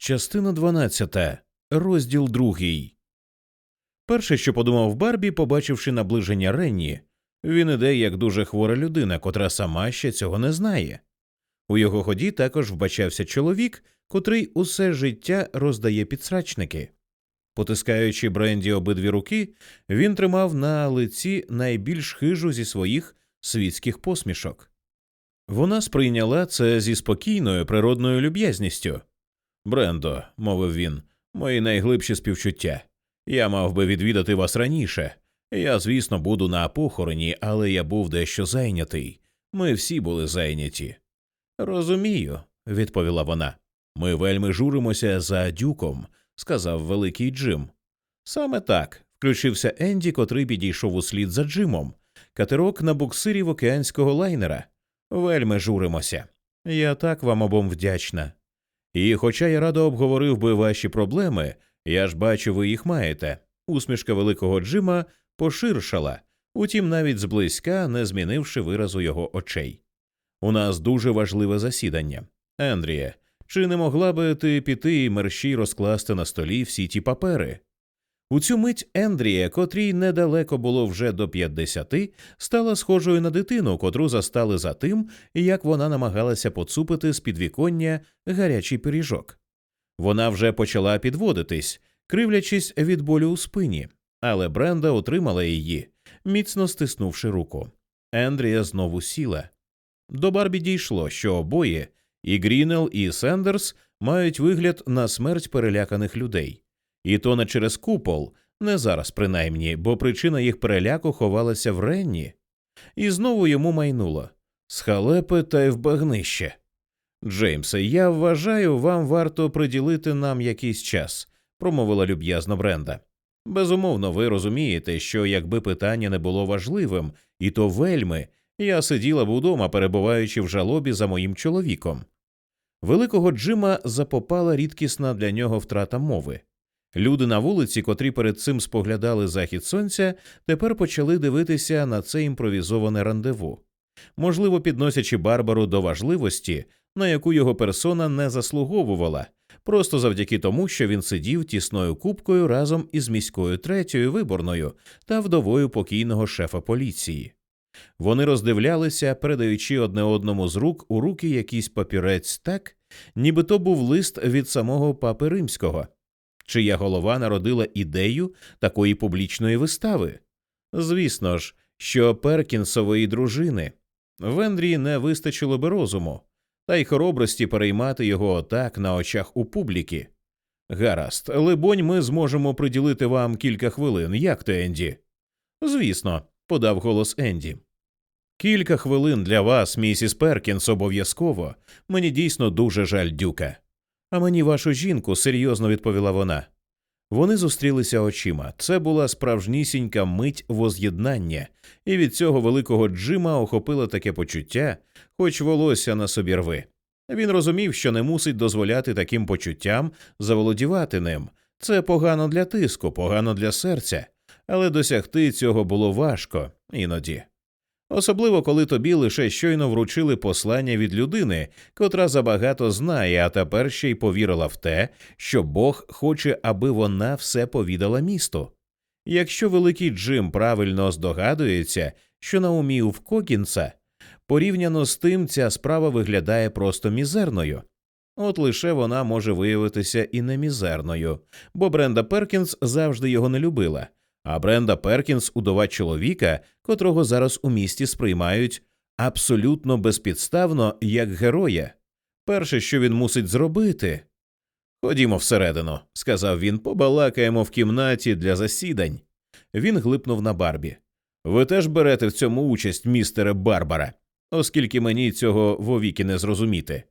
Частина 12. Розділ другий. Перше, що подумав Барбі, побачивши наближення Ренні, він іде як дуже хвора людина, котра сама ще цього не знає. У його ході також вбачався чоловік, котрий усе життя роздає підсрачники. Потискаючи Бренді обидві руки, він тримав на лиці найбільш хижу зі своїх світських посмішок. Вона сприйняла це зі спокійною природною люб'язністю. Брендо, мовив він, мої найглибші співчуття. Я мав би відвідати вас раніше. Я, звісно, буду на похороні, але я був дещо зайнятий. Ми всі були зайняті. Розумію, відповіла вона. Ми вельми журимося за дюком, сказав великий Джим. Саме так, включився Енді, котрий підійшов услід за Джимом. Катерок на буксирі в океанського лайнера. Вельми журимося. Я так вам обом вдячна. І, хоча я радо обговорив би ваші проблеми, я ж бачу, ви їх маєте. Усмішка великого Джима поширшала, утім, навіть зблизька, не змінивши виразу його очей. У нас дуже важливе засідання. Ендріє, чи не могла би ти піти і мерщій розкласти на столі всі ті папери? У цю мить Ендрія, котрій недалеко було вже до п'ятдесяти, стала схожою на дитину, котру застали за тим, як вона намагалася поцупити з підвіконня гарячий пиріжок. Вона вже почала підводитись, кривлячись від болю у спині, але Бренда утримала її, міцно стиснувши руку. Ендрія знову сіла. До Барбі дійшло, що обоє і Грінел, і Сендерс мають вигляд на смерть переляканих людей. І то не через купол, не зараз принаймні, бо причина їх переляку ховалася в Ренні. І знову йому майнуло з халепи та й в багнище. Джеймсе, я вважаю, вам варто приділити нам якийсь час, промовила люб'язно Бренда. Безумовно, ви розумієте, що якби питання не було важливим, і то вельми, я сиділа б удома, перебуваючи в жалобі за моїм чоловіком. Великого Джима запопала рідкісна для нього втрата мови. Люди на вулиці, котрі перед цим споглядали захід сонця, тепер почали дивитися на це імпровізоване рандеву, можливо, підносячи Барбару до важливості, на яку його персона не заслуговувала, просто завдяки тому, що він сидів тісною купкою разом із міською третьою виборною та вдовою покійного шефа поліції. Вони роздивлялися, передаючи одне одному з рук у руки якийсь папірець так, ніби то був лист від самого папи римського чия голова народила ідею такої публічної вистави. Звісно ж, що Перкінсової дружини Вендрі не вистачило би розуму, та й хоробрості переймати його отак на очах у публіки. Гаразд, либонь, ми зможемо приділити вам кілька хвилин, як то Енді? Звісно, подав голос Енді. Кілька хвилин для вас, місіс Перкінс, обов'язково. Мені дійсно дуже жаль дюка. А мені вашу жінку, серйозно відповіла вона. Вони зустрілися очима. Це була справжнісінька мить воз'єднання, і від цього великого Джима охопило таке почуття, хоч волосся на собі рви. Він розумів, що не мусить дозволяти таким почуттям заволодівати ним. Це погано для тиску, погано для серця, але досягти цього було важко іноді. Особливо коли тобі лише щойно вручили послання від людини, котра забагато знає, а тепер ще й повірила в те, що Бог хоче, аби вона все повідала місту. Якщо великий Джим правильно здогадується, що на умі у Вкокінса, порівняно з тим ця справа виглядає просто мізерною. От лише вона може виявитися і не мізерною, бо Бренда Перкінс завжди його не любила а Бренда Перкінс удова чоловіка, котрого зараз у місті сприймають абсолютно безпідставно як героя. Перше, що він мусить зробити. Ходімо всередину, сказав він, побалакаємо в кімнаті для засідань. Він глипнув на Барбі. Ви теж берете в цьому участь, містере Барбара, оскільки мені цього вовіки не зрозуміти.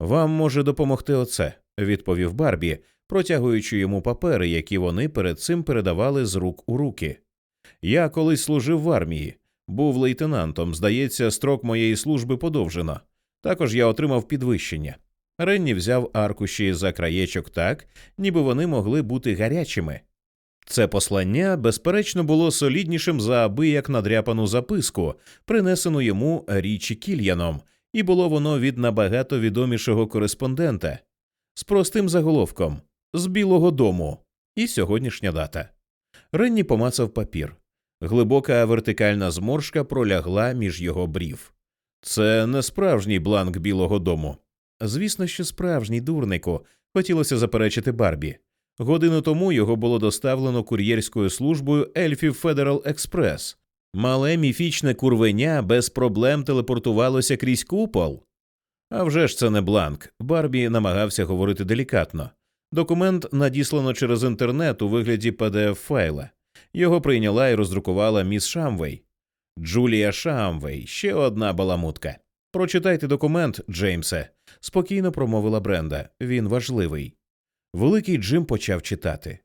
Вам може допомогти оце, відповів Барбі, протягуючи йому папери, які вони перед цим передавали з рук у руки. Я колись служив в армії, був лейтенантом. Здається, строк моєї служби подовжено. Також я отримав підвищення. Ренні взяв аркуші за краєчок так, ніби вони могли бути гарячими. Це послання, безперечно, було соліднішим за аби як надряпану записку, принесену йому річі Кільяном, і було воно від набагато відомішого кореспондента. з простим заголовком з Білого дому і сьогоднішня дата. Ренні помацав папір. Глибока вертикальна зморшка пролягла між його брів. Це не справжній бланк Білого дому. Звісно, що справжній дурнику, хотілося заперечити Барбі. Годину тому його було доставлено кур'єрською службою Ельфів Федерал Експрес. Мале міфічне курвеня без проблем телепортувалося крізь купол. А вже ж це не бланк. Барбі намагався говорити делікатно. Документ надіслано через інтернет у вигляді pdf файла. Його прийняла і роздрукувала міс Шамвей. Джулія Шамвей, ще одна баламутка. Прочитайте документ, Джеймсе, спокійно промовила Бренда. Він важливий. Великий Джим почав читати.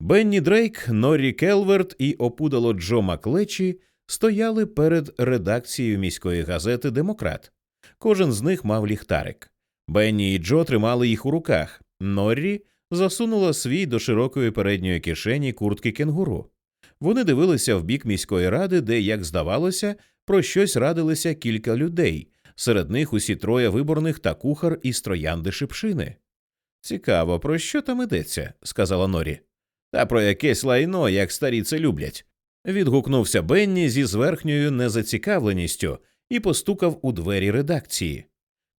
Бенні Дрейк, Норрі Келверт і опудало Джо Макклечі стояли перед редакцією міської газети Демократ. Кожен з них мав ліхтарик. Бенні і Джо тримали їх у руках. Норрі засунула свій до широкої передньої кишені куртки кенгуру. Вони дивилися в бік міської ради, де, як здавалося, про щось радилися кілька людей, серед них усі троє виборних та кухар із троянди шипшини. Цікаво, про що там ідеться, сказала Норі. Та про якесь лайно, як старі це люблять. Відгукнувся Бенні зі зверхньою незацікавленістю і постукав у двері редакції.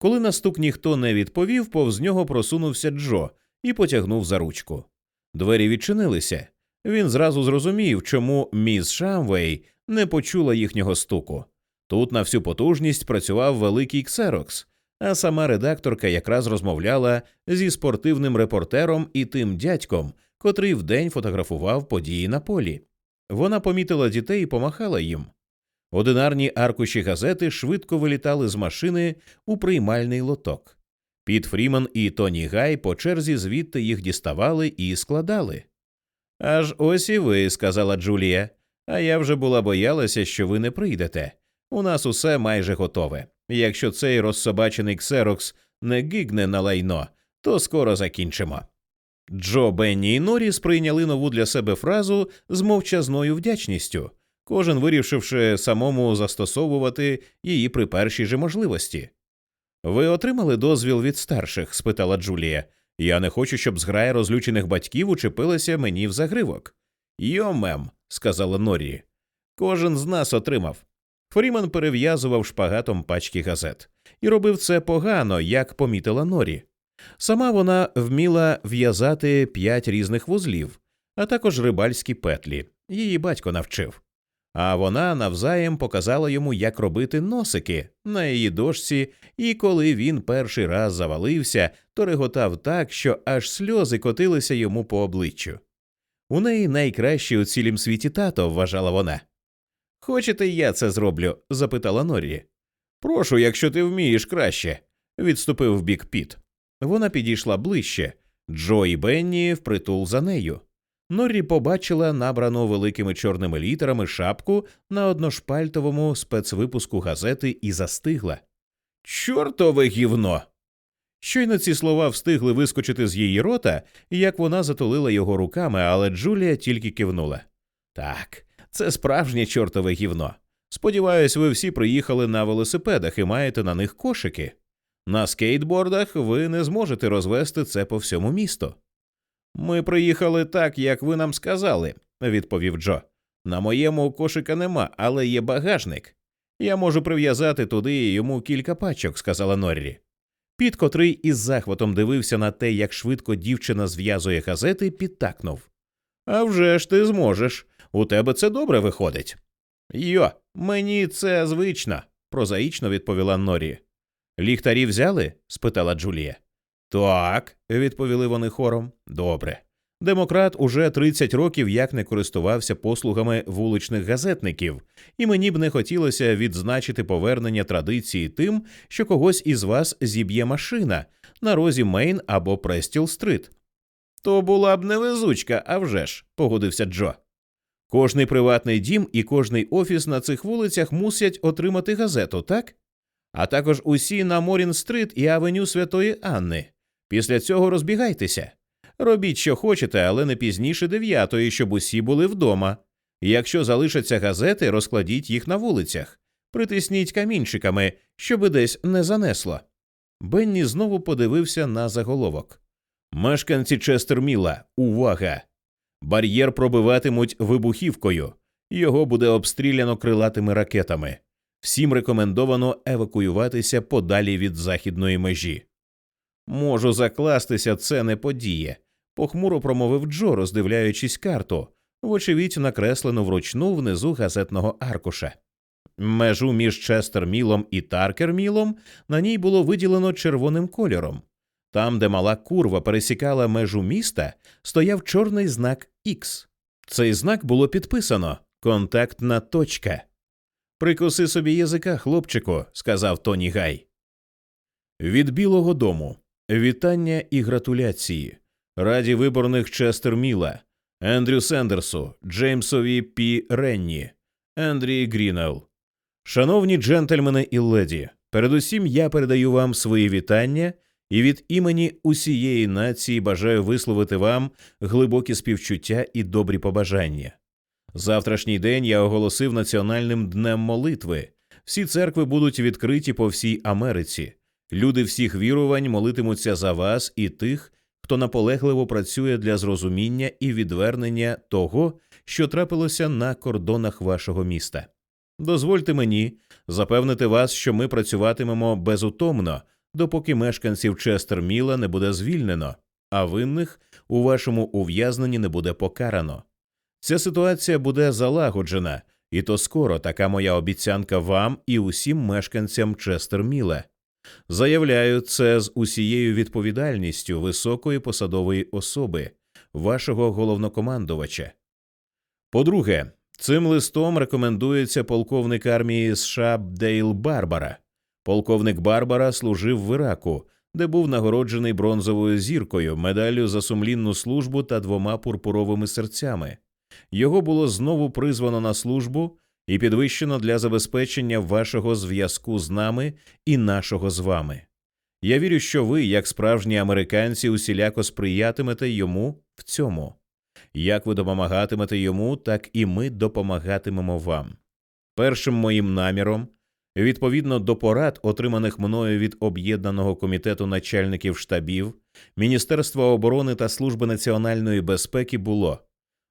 Коли на стук ніхто не відповів, повз нього просунувся Джо і потягнув за ручку. Двері відчинилися. Він зразу зрозумів, чому міс Шамвей не почула їхнього стуку. Тут на всю потужність працював великий ксерокс, а сама редакторка якраз розмовляла зі спортивним репортером і тим дядьком, котрий вдень фотографував події на полі. Вона помітила дітей і помахала їм. Одинарні аркуші газети швидко вилітали з машини у приймальний лоток. Піт Фріман і Тоні Гай по черзі звідти їх діставали і складали. Аж ось і ви, сказала Джулія, а я вже була боялася, що ви не прийдете. У нас усе майже готове. Якщо цей розсобачений ксерокс не гигне на лайно, то скоро закінчимо. Джо, Бенні і Норі сприйняли нову для себе фразу з мовчазною вдячністю, кожен вирішивши самому застосовувати її при першій же можливості. Ви отримали дозвіл від старших? спитала Джулія. Я не хочу, щоб зграя розлючених батьків учепилася мені в загривок. Йо, мем, сказала Норі. Кожен з нас отримав. Фріман перев'язував шпагатом пачки газет і робив це погано, як помітила Норі. Сама вона вміла в'язати п'ять різних вузлів, а також рибальські петлі. Її батько навчив. А вона навзаєм показала йому, як робити носики на її дошці, і коли він перший раз завалився, то реготав так, що аж сльози котилися йому по обличчю. У неї найкращий у цілім світі тато, вважала вона. Хочете, я це зроблю? запитала Норрі. Прошу, якщо ти вмієш краще, відступив в бік Піт. Вона підійшла ближче. Джо і Бенні впритул за нею. Норрі побачила набрану великими чорними літерами шапку на одношпальтовому спецвипуску газети і застигла. Чортове гівно. Щойно ці слова встигли вискочити з її рота, як вона затулила його руками, але Джулія тільки кивнула. Так, це справжнє чортове гівно. Сподіваюсь, ви всі приїхали на велосипедах і маєте на них кошики. На скейтбордах ви не зможете розвести це по всьому місту. Ми приїхали так, як ви нам сказали, відповів Джо. На моєму кошика нема, але є багажник. Я можу прив'язати туди йому кілька пачок, сказала Норрі. Піт, котрий із захватом дивився на те, як швидко дівчина зв'язує газети, підтакнув. «А вже ж ти зможеш. У тебе це добре виходить. Йо, мені це звично, прозаїчно відповіла Норрі. Ліхтарі взяли? спитала Джулія. Так, відповіли вони хором. Добре. Демократ уже 30 років як не користувався послугами вуличних газетників, і мені б не хотілося відзначити повернення традиції тим, що когось із вас зіб'є машина на розі Мейн або Престіл Стрит. То була б невезучка, а вже ж», – погодився Джо. Кожний приватний дім і кожний офіс на цих вулицях мусять отримати газету, так? А також усі на Морін Стрит і Авеню Святої Анни. Після цього розбігайтеся. Робіть, що хочете, але не пізніше дев'ятої, щоб усі були вдома. Якщо залишаться газети, розкладіть їх на вулицях, притисніть камінчиками, щоби десь не занесло. Бенні знову подивився на заголовок. Мешканці Честерміла, увага! Бар'єр пробиватимуть вибухівкою. Його буде обстріляно крилатими ракетами. Всім рекомендовано евакуюватися подалі від західної межі. Можу закластися, це не подіє, похмуро промовив Джо, роздивляючись карту, вочевидь, накреслену вручну внизу газетного аркуша. Межу між Честермілом і Таркермілом на ній було виділено червоним кольором. Там, де мала курва пересікала межу міста, стояв чорний знак X. Цей знак було підписано контактна точка. Прикуси собі язика, хлопчику, сказав Тоні Гай. Від Білого дому вітання і гратуляції. Раді виборних Честерміла, Ендрю Сендерсу, Джеймсові Пі Ренні, Ендрії Грінел. Шановні джентльмени і леді, передусім я передаю вам свої вітання і від імені усієї нації бажаю висловити вам глибокі співчуття і добрі побажання. Завтрашній день я оголосив національним днем молитви. Всі церкви будуть відкриті по всій Америці. Люди всіх вірувань молитимуться за вас і тих, хто наполегливо працює для зрозуміння і відвернення того, що трапилося на кордонах вашого міста. Дозвольте мені запевнити вас, що ми працюватимемо безутомно, допоки мешканців Честерміла не буде звільнено, а винних у вашому ув'язненні не буде покарано. Ця ситуація буде залагоджена, і то скоро така моя обіцянка вам і усім мешканцям Честерміла. Заявляю це з усією відповідальністю високої посадової особи, вашого головнокомандувача. По-друге, цим листом рекомендується полковник армії США Дейл Барбара. Полковник Барбара служив в Іраку, де був нагороджений бронзовою зіркою, медаллю за сумлінну службу та двома пурпуровими серцями. Його було знову призвано на службу і підвищено для забезпечення вашого зв'язку з нами і нашого з вами. Я вірю, що ви, як справжні американці, усіляко сприятимете йому в цьому. Як ви допомагатимете йому, так і ми допомагатимемо вам. Першим моїм наміром, відповідно до порад, отриманих мною від об'єднаного комітету начальників штабів, Міністерства оборони та Служби національної безпеки, було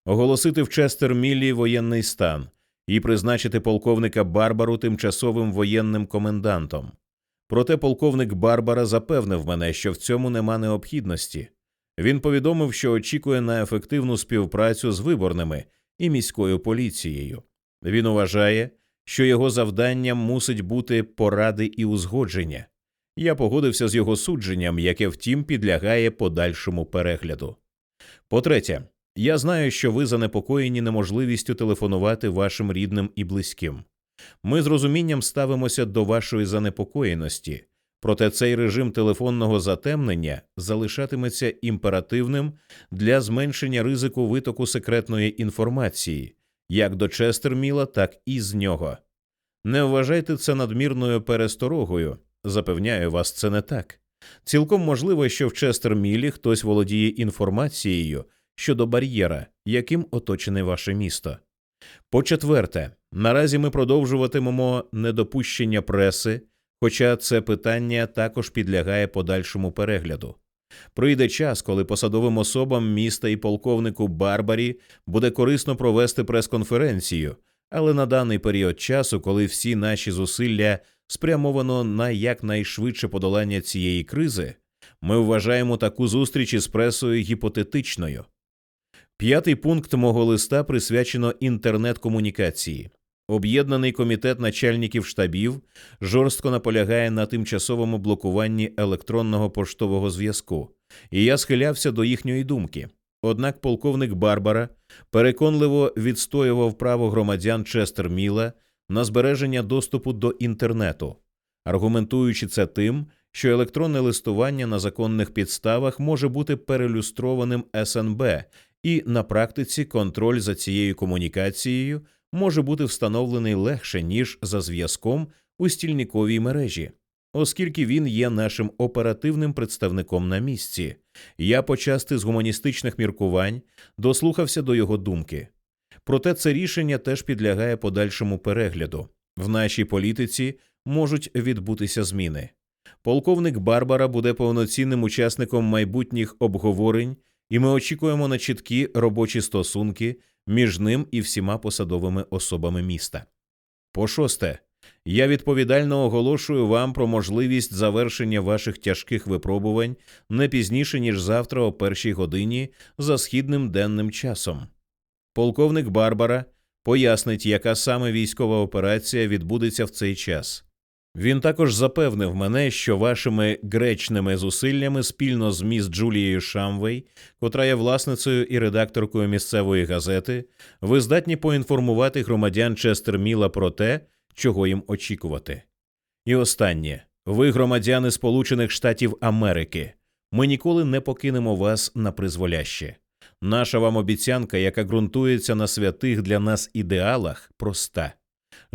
оголосити в Честерміллі воєнний стан і призначити полковника Барбару тимчасовим воєнним комендантом. Проте полковник Барбара запевнив мене, що в цьому нема необхідності. Він повідомив, що очікує на ефективну співпрацю з виборними і міською поліцією. Він вважає, що його завданням мусить бути поради і узгодження. Я погодився з його судженням, яке втім підлягає подальшому перегляду. По третє, я знаю, що ви занепокоєні неможливістю телефонувати вашим рідним і близьким. Ми з розумінням ставимося до вашої занепокоєності, проте цей режим телефонного затемнення залишатиметься імперативним для зменшення ризику витоку секретної інформації як до Честерміла, так і з нього. Не вважайте це надмірною пересторогою. Запевняю вас, це не так. Цілком можливо, що в Честермілі хтось володіє інформацією щодо бар'єра, яким оточене ваше місто. По четверте, наразі ми продовжуватимемо недопущення преси, хоча це питання також підлягає подальшому перегляду. Прийде час, коли посадовим особам міста і полковнику Барбарі буде корисно провести прес-конференцію, але на даний період часу, коли всі наші зусилля спрямовано на якнайшвидше подолання цієї кризи, ми вважаємо таку зустріч із пресою гіпотетичною. П'ятий пункт мого листа присвячено інтернет-комунікації. Об'єднаний комітет начальників штабів жорстко наполягає на тимчасовому блокуванні електронного поштового зв'язку, і я схилявся до їхньої думки. Однак полковник Барбара переконливо відстоював право громадян Честерміла на збереження доступу до інтернету, аргументуючи це тим, що електронне листування на законних підставах може бути перелюстрованим СНБ і на практиці контроль за цією комунікацією може бути встановлений легше ніж за зв'язком у стільниковій мережі, оскільки він є нашим оперативним представником на місці. Я почасти з гуманістичних міркувань дослухався до його думки. Проте це рішення теж підлягає подальшому перегляду. В нашій політиці можуть відбутися зміни. Полковник Барбара буде повноцінним учасником майбутніх обговорень, і ми очікуємо на чіткі робочі стосунки між ним і всіма посадовими особами міста. По шосте, я відповідально оголошую вам про можливість завершення ваших тяжких випробувань не пізніше, ніж завтра о першій годині за східним денним часом. Полковник Барбара пояснить, яка саме військова операція відбудеться в цей час. Він також запевнив мене, що вашими гречними зусиллями спільно з міс Джулією Шамвей, котра є власницею і редакторкою місцевої газети, ви здатні поінформувати громадян Честерміла про те, чого їм очікувати. І останнє ви, громадяни Сполучених Штатів Америки, ми ніколи не покинемо вас на призволяще. Наша вам обіцянка, яка ґрунтується на святих для нас ідеалах, проста.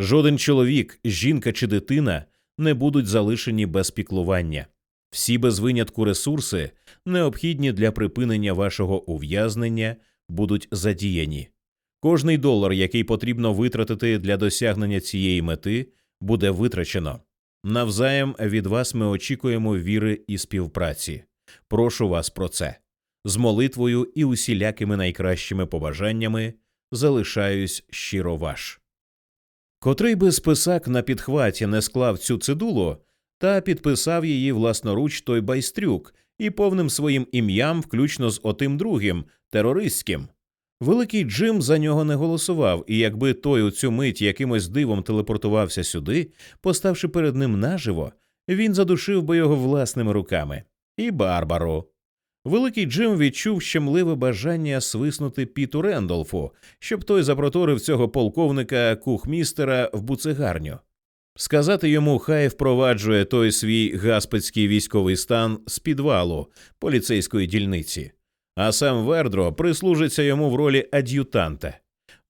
Жоден чоловік, жінка чи дитина не будуть залишені без піклування. Всі без винятку ресурси, необхідні для припинення вашого ув'язнення, будуть задіяні. Кожний долар, який потрібно витратити для досягнення цієї мети, буде витрачено. Навзаєм від вас ми очікуємо віри і співпраці. Прошу вас про це. З молитвою і усілякими найкращими побажаннями залишаюсь щиро ваш. Котрий би списак на підхваті не склав цю цидулу та підписав її власноруч той байстрюк і повним своїм ім'ям, включно з отим другим, терористським. Великий Джим за нього не голосував, і якби той у цю мить якимось дивом телепортувався сюди, поставши перед ним наживо, він задушив би його власними руками. І Барбару. Великий Джим відчув щемливе бажання свиснути Піту Рендолфу, щоб той запроторив цього полковника кухмістера в буцегарню. Сказати йому, хай впроваджує той свій гаспецький військовий стан з підвалу поліцейської дільниці, а сам Вердро прислужиться йому в ролі ад'ютанта.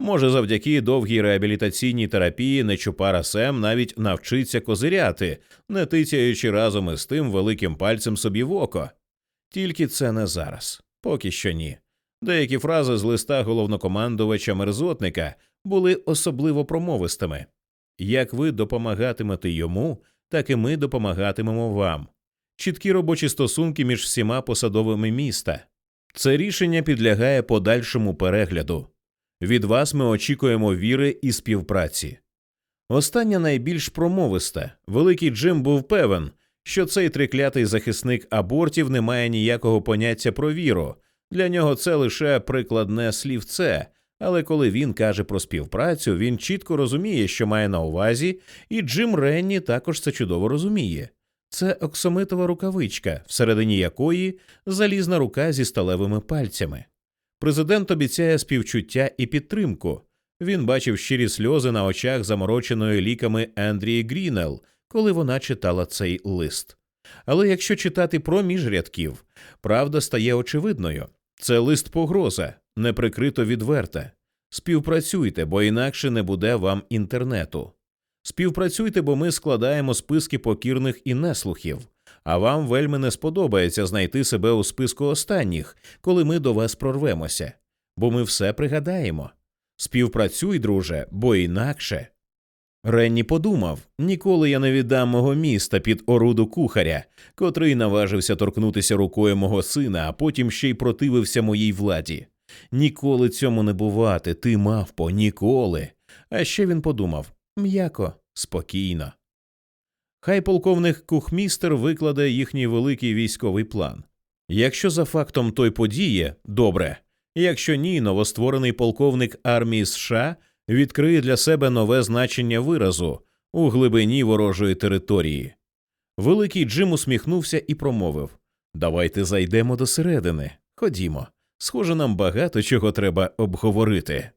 Може, завдяки довгій реабілітаційній терапії Нечупара Сем навіть навчиться козиряти, не тицяючи разом із тим великим пальцем собі в око. Тільки це не зараз, поки що ні. Деякі фрази з листа головнокомандувача мерзотника були особливо промовистими як ви допомагатимете йому, так і ми допомагатимемо вам. Чіткі робочі стосунки між всіма посадовими міста. Це рішення підлягає подальшому перегляду. Від вас ми очікуємо віри і співпраці. Остання найбільш промовиста. Великий Джим був певен, що цей триклятий захисник абортів не має ніякого поняття про віру. Для нього це лише прикладне слівце, але коли він каже про співпрацю, він чітко розуміє, що має на увазі, і Джим Ренні також це чудово розуміє. Це оксамитова рукавичка, всередині якої залізна рука зі сталевими пальцями. Президент обіцяє співчуття і підтримку. Він бачив щирі сльози на очах замороченої ліками Ендрії Грінел, коли вона читала цей лист. Але якщо читати проміж рядків, правда стає очевидною це лист погроза, неприкрито відверта. Співпрацюйте, бо інакше не буде вам інтернету. Співпрацюйте, бо ми складаємо списки покірних і неслухів, а вам вельми не сподобається знайти себе у списку останніх, коли ми до вас прорвемося, бо ми все пригадаємо. Співпрацюй, друже, бо інакше. Ренні подумав ніколи я не віддам мого міста під оруду кухаря, котрий наважився торкнутися рукою мого сина, а потім ще й противився моїй владі. Ніколи цьому не бувати, ти мавпо, ніколи. А ще він подумав м'яко, спокійно. Хай полковник кухмістер викладе їхній великий військовий план. Якщо за фактом той подіє, добре. Якщо ні, новостворений полковник армії США відкриє для себе нове значення виразу у глибині ворожої території. Великий Джим усміхнувся і промовив Давайте зайдемо до середини. Ходімо. Схоже, нам багато чого треба обговорити.